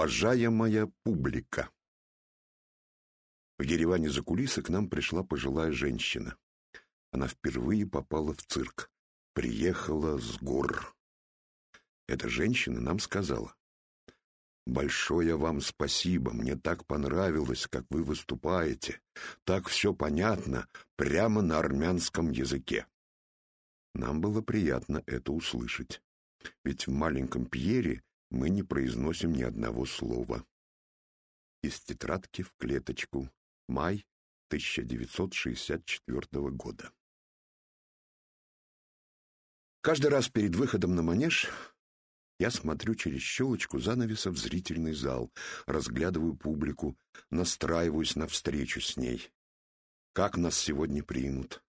Уважаемая публика! В Ереване за кулисы к нам пришла пожилая женщина. Она впервые попала в цирк. Приехала с гор. Эта женщина нам сказала. «Большое вам спасибо, мне так понравилось, как вы выступаете. Так все понятно, прямо на армянском языке». Нам было приятно это услышать. Ведь в маленьком Пьере мы не произносим ни одного слова. Из тетрадки в клеточку. Май 1964 года. Каждый раз перед выходом на манеж я смотрю через щелочку занавеса в зрительный зал, разглядываю публику, настраиваюсь на встречу с ней. Как нас сегодня примут?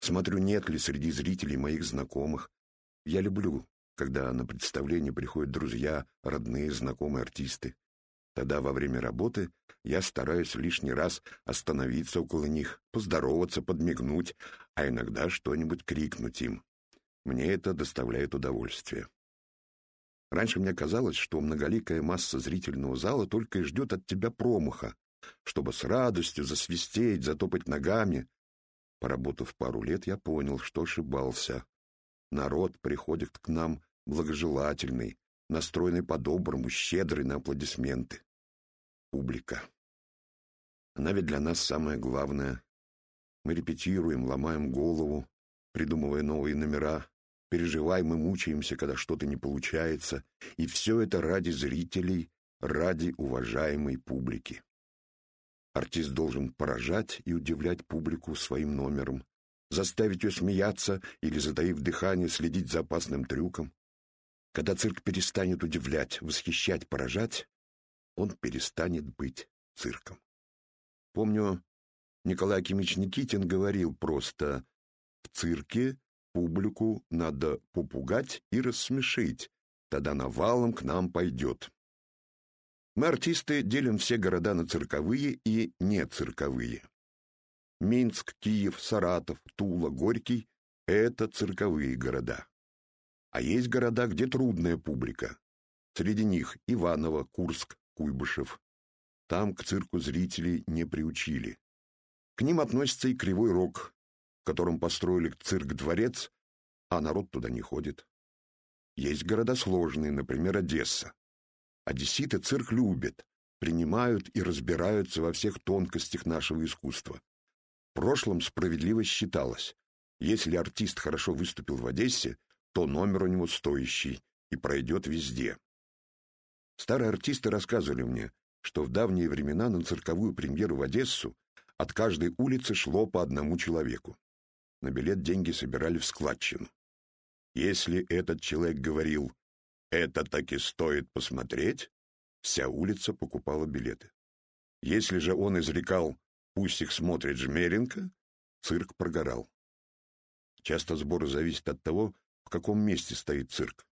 Смотрю, нет ли среди зрителей моих знакомых. Я люблю когда на представление приходят друзья, родные, знакомые артисты. Тогда во время работы я стараюсь лишний раз остановиться около них, поздороваться, подмигнуть, а иногда что-нибудь крикнуть им. Мне это доставляет удовольствие. Раньше мне казалось, что многоликая масса зрительного зала только и ждет от тебя промаха, чтобы с радостью засвистеть, затопать ногами. Поработав пару лет, я понял, что ошибался. Народ приходит к нам благожелательный, настроенный по-доброму, щедрый на аплодисменты. Публика. Она ведь для нас самое главное. Мы репетируем, ломаем голову, придумывая новые номера, переживаем и мучаемся, когда что-то не получается, и все это ради зрителей, ради уважаемой публики. Артист должен поражать и удивлять публику своим номером, заставить ее смеяться или, затаив дыхание, следить за опасным трюком. Когда цирк перестанет удивлять, восхищать, поражать, он перестанет быть цирком. Помню, Николай Акимович Никитин говорил просто «В цирке публику надо попугать и рассмешить, тогда навалом к нам пойдет». Мы, артисты, делим все города на цирковые и нецирковые. Минск, Киев, Саратов, Тула, Горький — это цирковые города. А есть города, где трудная публика. Среди них Иваново, Курск, Куйбышев. Там к цирку зрителей не приучили. К ним относится и Кривой Рог, в котором построили цирк-дворец, а народ туда не ходит. Есть города сложные, например, Одесса. Одесситы цирк любят, принимают и разбираются во всех тонкостях нашего искусства. В прошлом справедливость считалась. Если артист хорошо выступил в Одессе, то номер у него стоящий и пройдет везде. Старые артисты рассказывали мне, что в давние времена на цирковую премьеру в Одессу от каждой улицы шло по одному человеку. На билет деньги собирали в складчину. Если этот человек говорил «это таки стоит посмотреть», вся улица покупала билеты. Если же он изрекал «пусть их смотрит Жмеренко», цирк прогорал. Часто сборы зависят от того, в каком месте стоит цирк.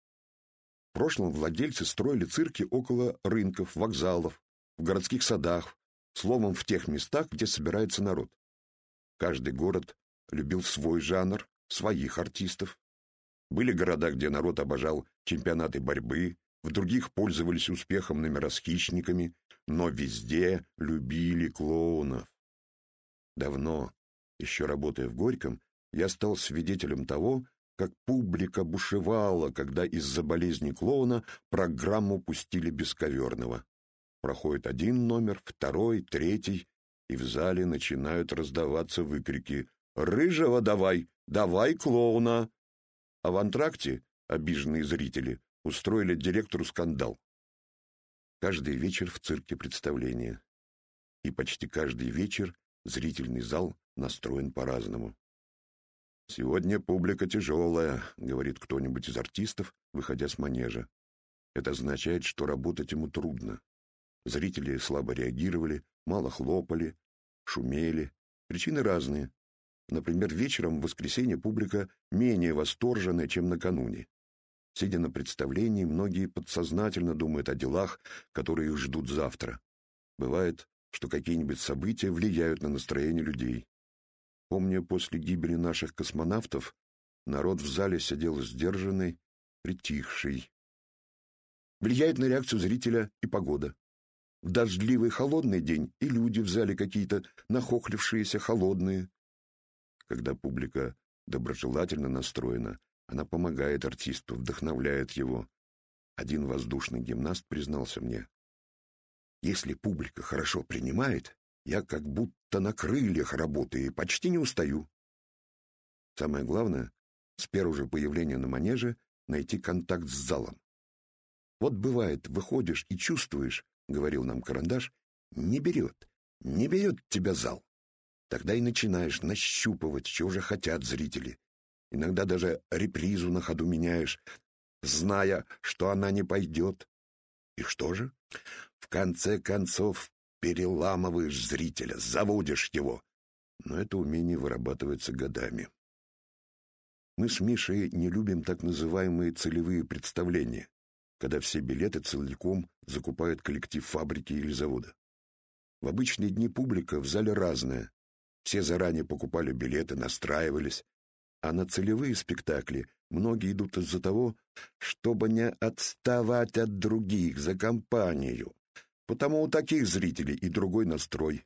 В прошлом владельцы строили цирки около рынков, вокзалов, в городских садах, словом, в тех местах, где собирается народ. Каждый город любил свой жанр, своих артистов. Были города, где народ обожал чемпионаты борьбы, в других пользовались успехом номера с хищниками, но везде любили клоунов. Давно, еще работая в Горьком, я стал свидетелем того, как публика бушевала, когда из-за болезни клоуна программу пустили бесковерного. Проходит один номер, второй, третий, и в зале начинают раздаваться выкрики «Рыжего давай! Давай клоуна!» А в антракте обиженные зрители устроили директору скандал. Каждый вечер в цирке представление. И почти каждый вечер зрительный зал настроен по-разному. «Сегодня публика тяжелая», — говорит кто-нибудь из артистов, выходя с манежа. Это означает, что работать ему трудно. Зрители слабо реагировали, мало хлопали, шумели. Причины разные. Например, вечером в воскресенье публика менее восторженная, чем накануне. Сидя на представлении, многие подсознательно думают о делах, которые их ждут завтра. Бывает, что какие-нибудь события влияют на настроение людей. Помню, после гибели наших космонавтов народ в зале сидел сдержанный, притихший. Влияет на реакцию зрителя и погода. В дождливый холодный день и люди в зале какие-то нахохлившиеся, холодные. Когда публика доброжелательно настроена, она помогает артисту, вдохновляет его. Один воздушный гимнаст признался мне. Если публика хорошо принимает, я как будто на крыльях работаю почти не устаю. Самое главное, с первого же появления на манеже найти контакт с залом. Вот бывает, выходишь и чувствуешь, — говорил нам карандаш, — не берет, не берет тебя зал. Тогда и начинаешь нащупывать, чего же хотят зрители. Иногда даже репризу на ходу меняешь, зная, что она не пойдет. И что же? В конце концов, переламываешь зрителя, заводишь его. Но это умение вырабатывается годами. Мы с Мишей не любим так называемые целевые представления, когда все билеты целиком закупает коллектив фабрики или завода. В обычные дни публика в зале разная. Все заранее покупали билеты, настраивались. А на целевые спектакли многие идут из-за того, чтобы не отставать от других за компанию. Потому у таких зрителей и другой настрой.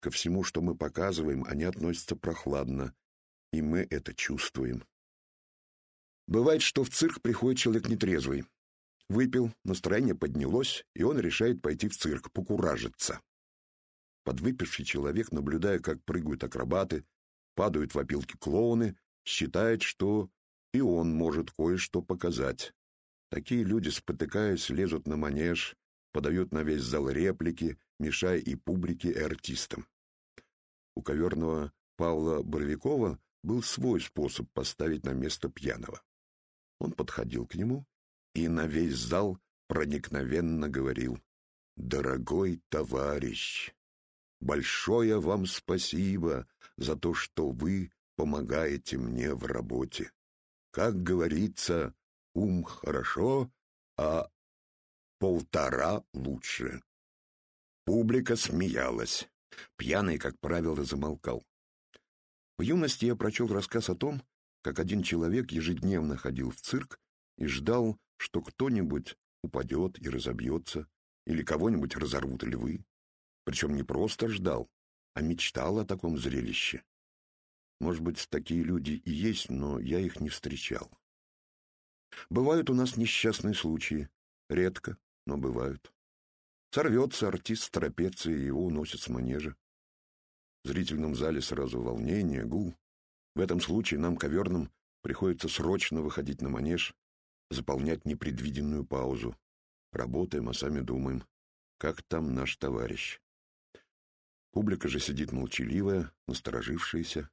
Ко всему, что мы показываем, они относятся прохладно, и мы это чувствуем. Бывает, что в цирк приходит человек нетрезвый. Выпил, настроение поднялось, и он решает пойти в цирк, покуражиться. Подвыпивший человек, наблюдая, как прыгают акробаты, падают в опилки клоуны, считает, что и он может кое-что показать. Такие люди, спотыкаясь, лезут на манеж, подают на весь зал реплики, мешая и публике, и артистам. У коверного Павла Боровикова был свой способ поставить на место пьяного. Он подходил к нему и на весь зал проникновенно говорил «Дорогой товарищ, большое вам спасибо за то, что вы помогаете мне в работе. Как говорится, ум хорошо, а полтора лучше». Публика смеялась. Пьяный, как правило, замолкал. В юности я прочел рассказ о том, как один человек ежедневно ходил в цирк и ждал, что кто-нибудь упадет и разобьется, или кого-нибудь разорвут львы. Причем не просто ждал, а мечтал о таком зрелище. Может быть, такие люди и есть, но я их не встречал. Бывают у нас несчастные случаи. Редко, но бывают. Сорвется артист с трапеции, его уносят с манежа. В зрительном зале сразу волнение, гул. В этом случае нам, коверным, приходится срочно выходить на манеж, заполнять непредвиденную паузу. Работаем, а сами думаем, как там наш товарищ. Публика же сидит молчаливая, насторожившаяся.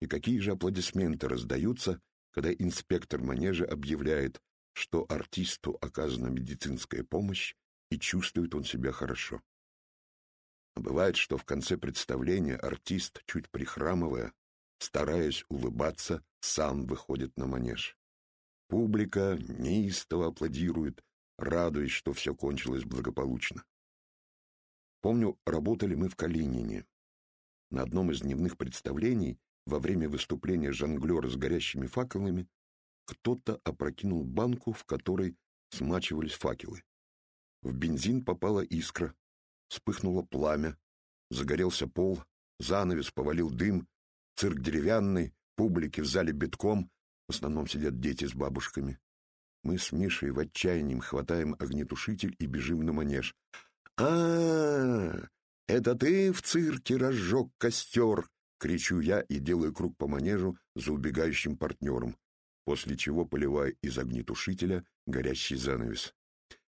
И какие же аплодисменты раздаются, когда инспектор манежа объявляет, что артисту оказана медицинская помощь и чувствует он себя хорошо. А бывает, что в конце представления артист, чуть прихрамывая, стараясь улыбаться, сам выходит на манеж. Публика неистово аплодирует, радуясь, что все кончилось благополучно. Помню, работали мы в Калинине. На одном из дневных представлений во время выступления жонглера с горящими факелами кто-то опрокинул банку, в которой смачивались факелы. В бензин попала искра, вспыхнуло пламя, загорелся пол, занавес повалил дым, Цирк деревянный, публики в зале битком, в основном сидят дети с бабушками. Мы с Мишей в отчаянии хватаем огнетушитель и бежим на манеж. а, -а, это ты в цирке разжег костер!» — кричу я и делаю круг по манежу за убегающим партнером, после чего поливаю из огнетушителя горящий занавес.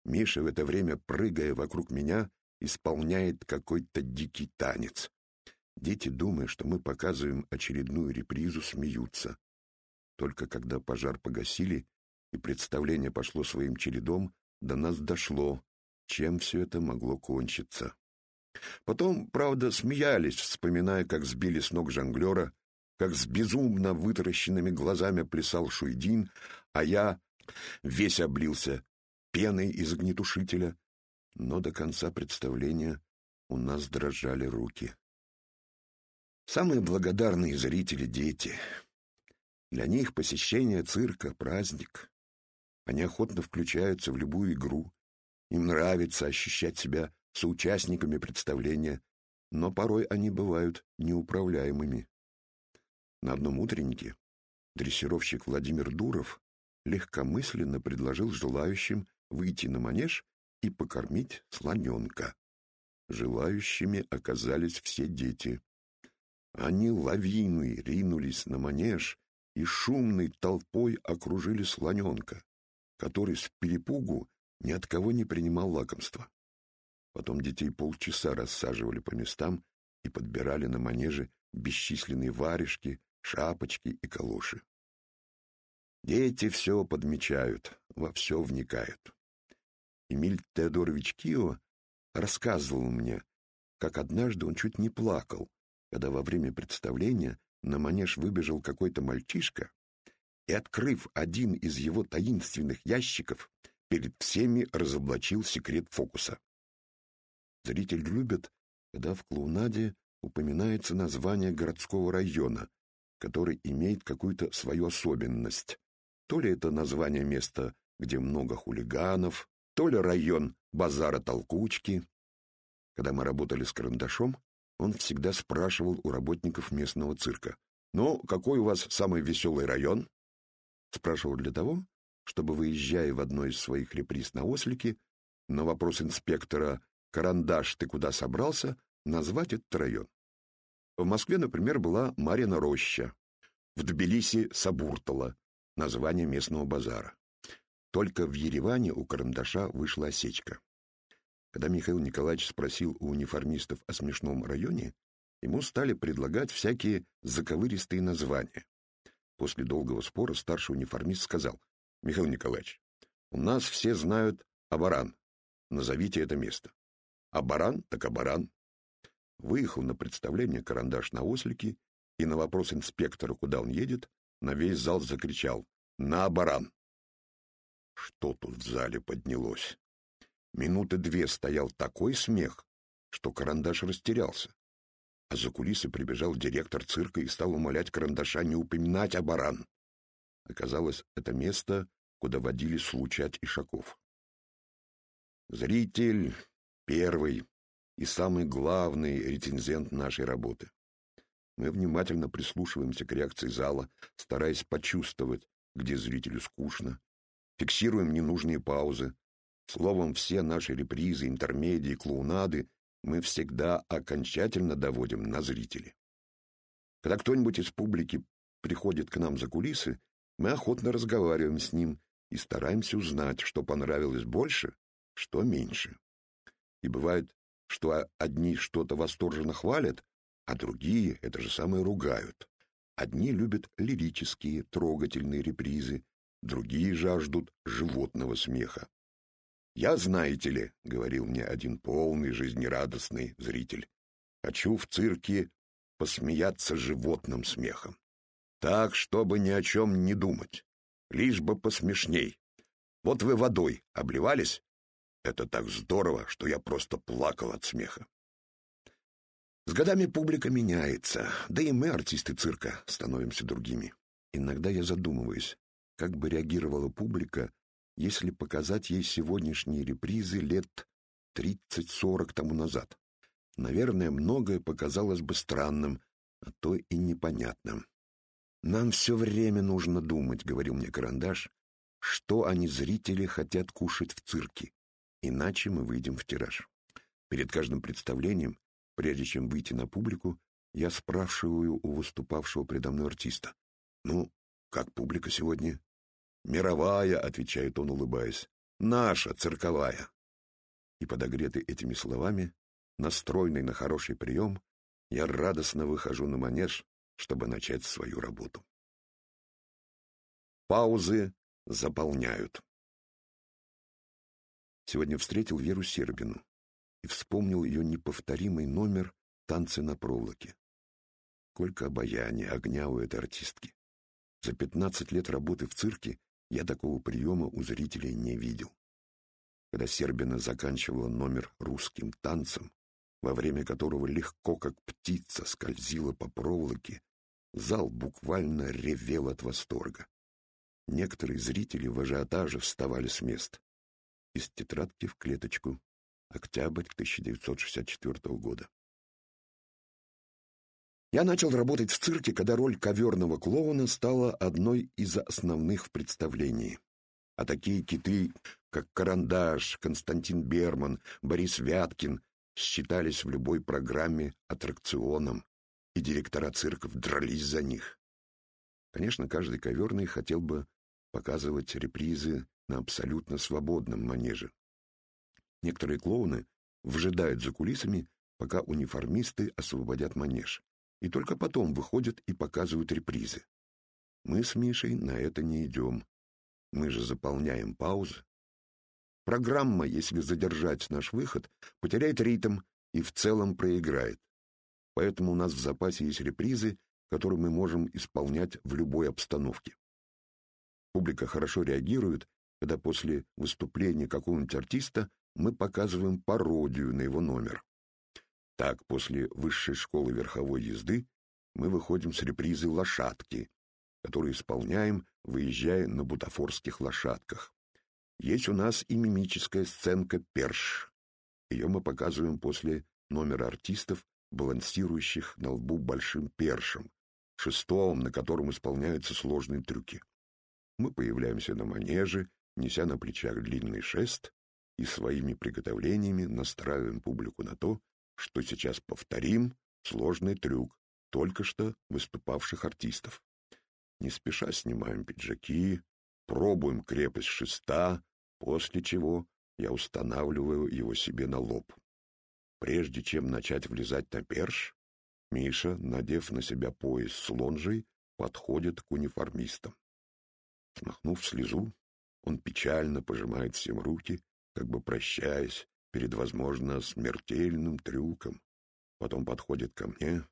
Миша в это время, прыгая вокруг меня, исполняет какой-то дикий танец. Дети, думая, что мы показываем очередную репризу, смеются. Только когда пожар погасили и представление пошло своим чередом, до нас дошло, чем все это могло кончиться. Потом, правда, смеялись, вспоминая, как сбили с ног жонглера, как с безумно вытаращенными глазами плясал Шуйдин, а я весь облился пеной из огнетушителя, но до конца представления у нас дрожали руки. Самые благодарные зрители — дети. Для них посещение цирка — праздник. Они охотно включаются в любую игру. Им нравится ощущать себя соучастниками представления, но порой они бывают неуправляемыми. На одном утреннике дрессировщик Владимир Дуров легкомысленно предложил желающим выйти на манеж и покормить слоненка. Желающими оказались все дети. Они лавиной ринулись на манеж и шумной толпой окружили слоненка, который с перепугу ни от кого не принимал лакомства. Потом детей полчаса рассаживали по местам и подбирали на манеже бесчисленные варежки, шапочки и калоши. Дети все подмечают, во все вникают. Эмиль Теодорович Кио рассказывал мне, как однажды он чуть не плакал, когда во время представления на манеж выбежал какой-то мальчишка и, открыв один из его таинственных ящиков, перед всеми разоблачил секрет фокуса. Зритель любит, когда в клоунаде упоминается название городского района, который имеет какую-то свою особенность. То ли это название места, где много хулиганов, то ли район базара толкучки. Когда мы работали с карандашом, он всегда спрашивал у работников местного цирка. «Ну, какой у вас самый веселый район?» Спрашивал для того, чтобы, выезжая в одной из своих реприз на ослике, на вопрос инспектора «Карандаш, ты куда собрался?» назвать этот район. В Москве, например, была Марина Роща, в Тбилиси — Сабуртала, название местного базара. Только в Ереване у карандаша вышла осечка. Когда Михаил Николаевич спросил у униформистов о смешном районе, ему стали предлагать всякие заковыристые названия. После долгого спора старший униформист сказал, «Михаил Николаевич, у нас все знают Абаран. Назовите это место». «Абаран, так Абаран». Выехал на представление карандаш на ослике и на вопрос инспектора, куда он едет, на весь зал закричал «На Абаран!». Что тут в зале поднялось? Минуты две стоял такой смех, что карандаш растерялся. А за кулисы прибежал директор цирка и стал умолять карандаша не упоминать о баран. Оказалось, это место, куда водили случать ишаков. Зритель первый и самый главный рецензент нашей работы. Мы внимательно прислушиваемся к реакции зала, стараясь почувствовать, где зрителю скучно, фиксируем ненужные паузы. Словом, все наши репризы, интермедии, клоунады мы всегда окончательно доводим на зрителей. Когда кто-нибудь из публики приходит к нам за кулисы, мы охотно разговариваем с ним и стараемся узнать, что понравилось больше, что меньше. И бывает, что одни что-то восторженно хвалят, а другие это же самое ругают. Одни любят лирические, трогательные репризы, другие жаждут животного смеха. «Я, знаете ли, — говорил мне один полный, жизнерадостный зритель, — хочу в цирке посмеяться животным смехом. Так, чтобы ни о чем не думать, лишь бы посмешней. Вот вы водой обливались? Это так здорово, что я просто плакал от смеха. С годами публика меняется, да и мы, артисты цирка, становимся другими. Иногда я задумываюсь, как бы реагировала публика, если показать ей сегодняшние репризы лет 30-40 тому назад. Наверное, многое показалось бы странным, а то и непонятным. «Нам все время нужно думать», — говорил мне Карандаш, «что они, зрители, хотят кушать в цирке, иначе мы выйдем в тираж». Перед каждым представлением, прежде чем выйти на публику, я спрашиваю у выступавшего предо мной артиста, «Ну, как публика сегодня?» «Мировая», — отвечает он, улыбаясь, — «наша, цирковая». И подогретый этими словами, настроенный на хороший прием, я радостно выхожу на манеж, чтобы начать свою работу. Паузы заполняют. Сегодня встретил Веру Сербину и вспомнил ее неповторимый номер «Танцы на проволоке». Сколько обаяния, огня у этой артистки. За пятнадцать лет работы в цирке я такого приема у зрителей не видел. Когда Сербина заканчивала номер русским танцем, во время которого легко, как птица, скользила по проволоке, зал буквально ревел от восторга. Некоторые зрители в ажиотаже вставали с мест. Из тетрадки в клеточку. Октябрь 1964 года. Я начал работать в цирке, когда роль коверного клоуна стала одной из основных в представлении. А такие киты, как Карандаш, Константин Берман, Борис Вяткин, считались в любой программе аттракционом, и директора цирков дрались за них. Конечно, каждый коверный хотел бы показывать репризы на абсолютно свободном манеже. Некоторые клоуны вжидают за кулисами, пока униформисты освободят манеж, и только потом выходят и показывают репризы. Мы с Мишей на это не идем. Мы же заполняем паузы. Программа, если задержать наш выход, потеряет ритм и в целом проиграет. Поэтому у нас в запасе есть репризы, которые мы можем исполнять в любой обстановке. Публика хорошо реагирует, когда после выступления какого-нибудь артиста мы показываем пародию на его номер. Так, после высшей школы верховой езды мы выходим с репризы «Лошадки», которую исполняем, выезжая на бутафорских лошадках. Есть у нас и мимическая сценка «Перш». Ее мы показываем после номера артистов, балансирующих на лбу большим першем, шестом, на котором исполняются сложные трюки. Мы появляемся на манеже, неся на плечах длинный шест, и своими приготовлениями настраиваем публику на то, что сейчас повторим сложный трюк только что выступавших артистов. Не спеша снимаем пиджаки, пробуем крепость шеста, после чего я устанавливаю его себе на лоб. Прежде чем начать влезать на перш, Миша, надев на себя пояс с лонжей, подходит к униформистам. Смахнув слезу, он печально пожимает всем руки, как бы прощаясь перед, возможно, смертельным трюком. Потом подходит ко мне,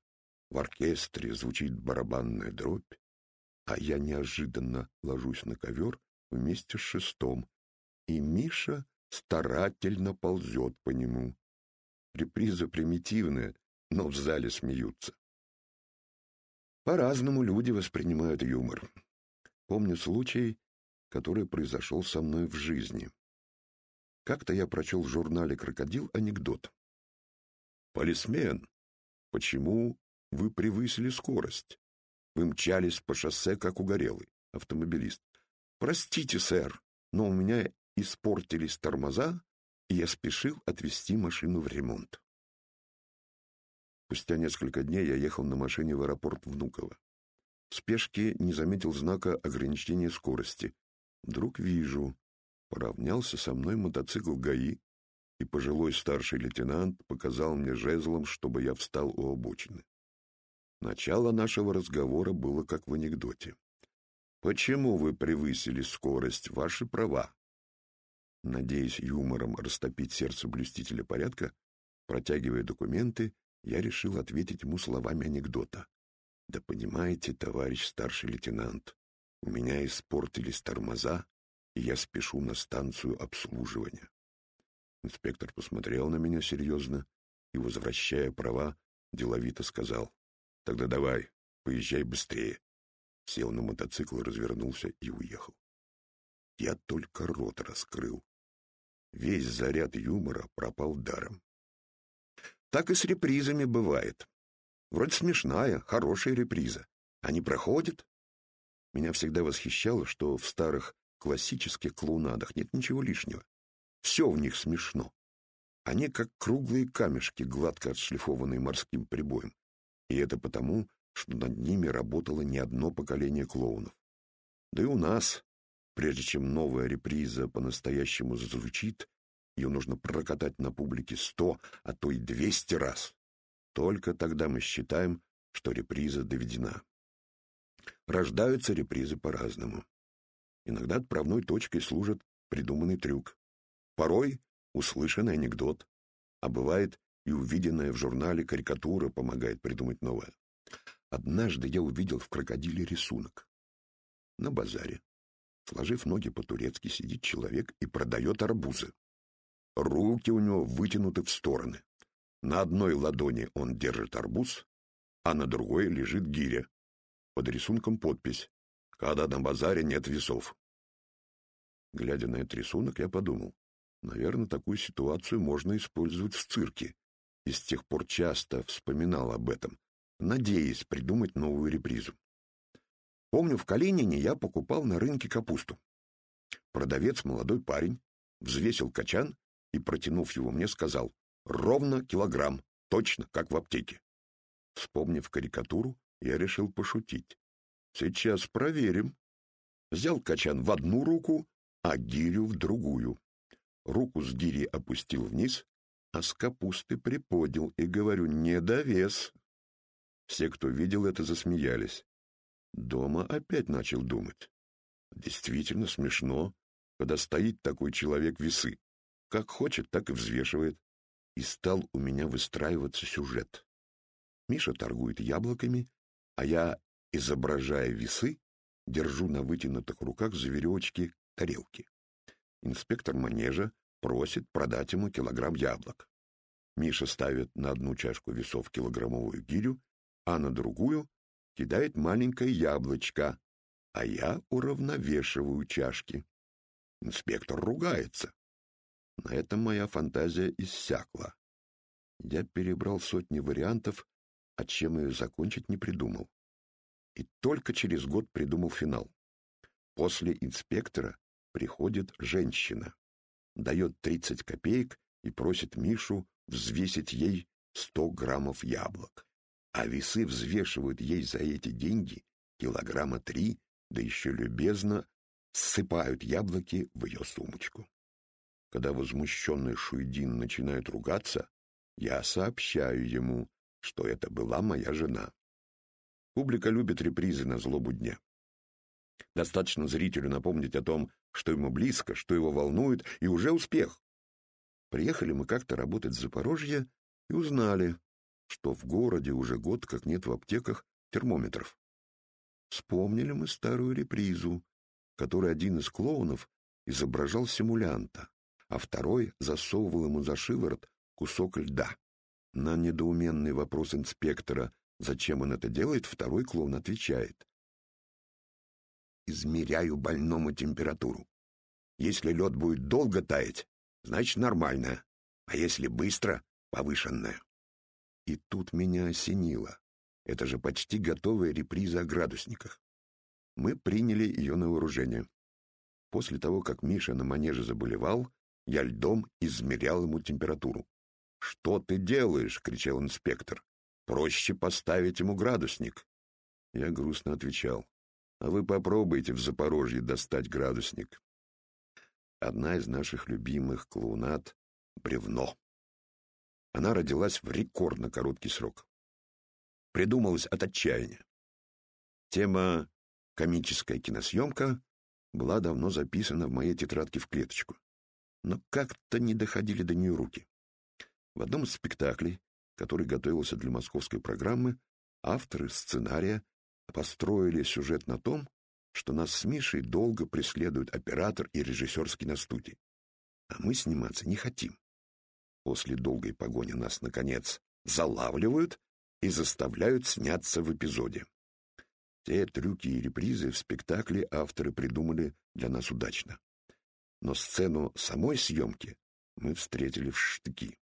в оркестре звучит барабанная дробь, а я неожиданно ложусь на ковер вместе с шестом, и Миша старательно ползет по нему. Реприза примитивная, но в зале смеются. По-разному люди воспринимают юмор. Помню случай, который произошел со мной в жизни. Как-то я прочел в журнале «Крокодил» анекдот. «Полисмен, почему вы превысили скорость? Вы мчались по шоссе, как угорелый. Автомобилист. Простите, сэр, но у меня испортились тормоза, и я спешил отвезти машину в ремонт. Спустя несколько дней я ехал на машине в аэропорт Внуково. В спешке не заметил знака ограничения скорости. Вдруг вижу, поравнялся со мной мотоцикл ГАИ, и пожилой старший лейтенант показал мне жезлом, чтобы я встал у обочины. Начало нашего разговора было как в анекдоте. «Почему вы превысили скорость? Ваши права». Надеясь юмором растопить сердце блюстителя порядка, протягивая документы, я решил ответить ему словами анекдота. «Да понимаете, товарищ старший лейтенант, у меня испортились тормоза, и я спешу на станцию обслуживания». Инспектор посмотрел на меня серьезно и, возвращая права, деловито сказал, «Тогда давай, поезжай быстрее». Сел на мотоцикл, развернулся и уехал. Я только рот раскрыл. Весь заряд юмора пропал даром. Так и с репризами бывает. Вроде смешная, хорошая реприза. Они проходят. Меня всегда восхищало, что в старых классических клоунадах нет ничего лишнего. Все в них смешно. Они как круглые камешки, гладко отшлифованные морским прибоем. И это потому, что над ними работало не одно поколение клоунов. Да и у нас, прежде чем новая реприза по-настоящему зазвучит, ее нужно прокатать на публике сто, а то и двести раз. Только тогда мы считаем, что реприза доведена. Рождаются репризы по-разному. Иногда отправной точкой служит придуманный трюк. Порой услышанный анекдот, а бывает и увиденная в журнале карикатура помогает придумать новое. Однажды я увидел в крокодиле рисунок. На базаре, сложив ноги по-турецки, сидит человек и продает арбузы. Руки у него вытянуты в стороны. На одной ладони он держит арбуз, а на другой лежит гиря. Под рисунком подпись когда на базаре нет весов. Глядя на этот рисунок, я подумал, наверное, такую ситуацию можно использовать в цирке, и с тех пор часто вспоминал об этом, надеясь придумать новую репризу. Помню, в Калинине я покупал на рынке капусту. Продавец, молодой парень, взвесил качан и, протянув его мне, сказал «Ровно килограмм, точно, как в аптеке». Вспомнив карикатуру, я решил пошутить. «Сейчас проверим». Взял качан в одну руку, а гирю в другую. Руку с гири опустил вниз, а с капусты приподнял и говорю «недовес». Все, кто видел это, засмеялись. Дома опять начал думать. Действительно смешно, когда стоит такой человек весы. Как хочет, так и взвешивает. И стал у меня выстраиваться сюжет. Миша торгует яблоками, а я, изображая весы, держу на вытянутых руках за веревочки тарелки. Инспектор манежа просит продать ему килограмм яблок. Миша ставит на одну чашку весов килограммовую гирю, а на другую кидает маленькое яблочко, а я уравновешиваю чашки. Инспектор ругается. На этом моя фантазия иссякла. Я перебрал сотни вариантов, а чем ее закончить не придумал. И только через год придумал финал. После инспектора приходит женщина, дает 30 копеек и просит Мишу взвесить ей 100 граммов яблок. А весы взвешивают ей за эти деньги килограмма три, да еще любезно ссыпают яблоки в ее сумочку. Когда возмущенный Шуйдин начинает ругаться, я сообщаю ему, что это была моя жена. Публика любит репризы на злобу дня. Достаточно зрителю напомнить о том, что ему близко, что его волнует, и уже успех. Приехали мы как-то работать в Запорожье и узнали, что в городе уже год как нет в аптеках термометров. Вспомнили мы старую репризу, которой один из клоунов изображал симулянта, а второй засовывал ему за шиворот кусок льда. На недоуменный вопрос инспектора, зачем он это делает, второй клоун отвечает. «Измеряю больному температуру. Если лед будет долго таять, значит нормальная, а если быстро — повышенная». И тут меня осенило. Это же почти готовая реприза о градусниках. Мы приняли ее на вооружение. После того, как Миша на манеже заболевал, я льдом измерял ему температуру. «Что ты делаешь?» — кричал инспектор. «Проще поставить ему градусник». Я грустно отвечал. «А вы попробуйте в Запорожье достать градусник». Одна из наших любимых клоунат — бревно. Она родилась в рекордно короткий срок придумалось от отчаяния. Тема «комическая киносъемка» была давно записана в моей тетрадке в клеточку, но как-то не доходили до нее руки. В одном из спектаклей, который готовился для московской программы, авторы сценария построили сюжет на том, что нас с Мишей долго преследует оператор и режиссер с киностудии. А мы сниматься не хотим. После долгой погони нас, наконец, залавливают и заставляют сняться в эпизоде. Те трюки и репризы в спектакле авторы придумали для нас удачно. Но сцену самой съемки мы встретили в штыки.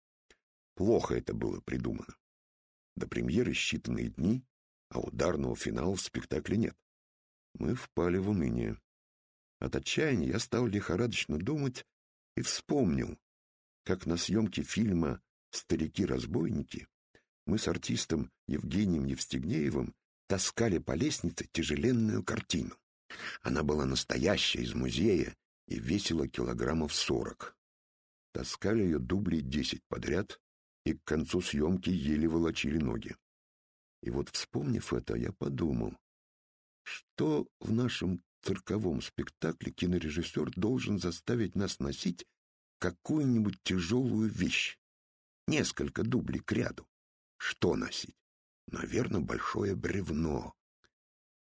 Плохо это было придумано. До премьеры считанные дни, а ударного финала в спектакле нет. Мы впали в уныние. От отчаяния я стал лихорадочно думать и вспомнил, как на съемке фильма «Старики-разбойники» мы с артистом Евгением Евстигнеевым таскали по лестнице тяжеленную картину. Она была настоящая, из музея, и весила килограммов сорок. Таскали ее дублей десять подряд, и к концу съемки еле волочили ноги. И вот, вспомнив это, я подумал, что в нашем цирковом спектакле кинорежиссер должен заставить нас носить какую-нибудь тяжелую вещь, несколько дублей к ряду. Что носить? Наверное, большое бревно.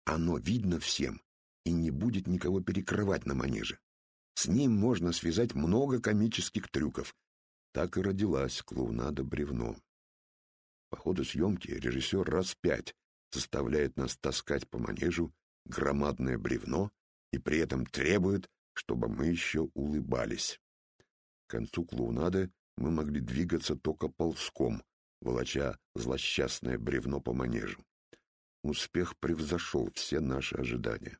Оно видно всем и не будет никого перекрывать на манеже. С ним можно связать много комических трюков. Так и родилась клоунада бревно. По ходу съемки режиссер раз пять заставляет нас таскать по манежу громадное бревно и при этом требует, чтобы мы еще улыбались. К концу клоунады мы могли двигаться только ползком, волоча злосчастное бревно по манежу. Успех превзошел все наши ожидания.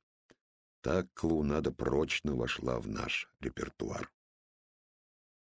Так клоунада прочно вошла в наш репертуар.